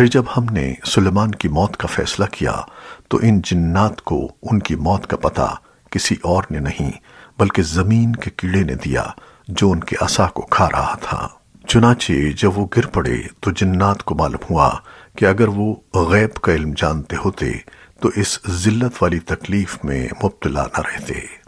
پھر جب ہم نے سلیمان کی موت کا فیصلہ کیا، تو ان جنات کو ان کی موت کا پتہ کسی اور نے نہیں، بلکہ زمین کے کیڑے نے دیا جو ان کے عصا کو کھا رہا تھا۔ چنانچہ جب وہ گر پڑے، تو جنات کو معلوم ہوا کہ اگر وہ غیب کا علم جانتے ہوتے، تو اس ذلت والی تکلیف میں مبتلا نہ رہتے۔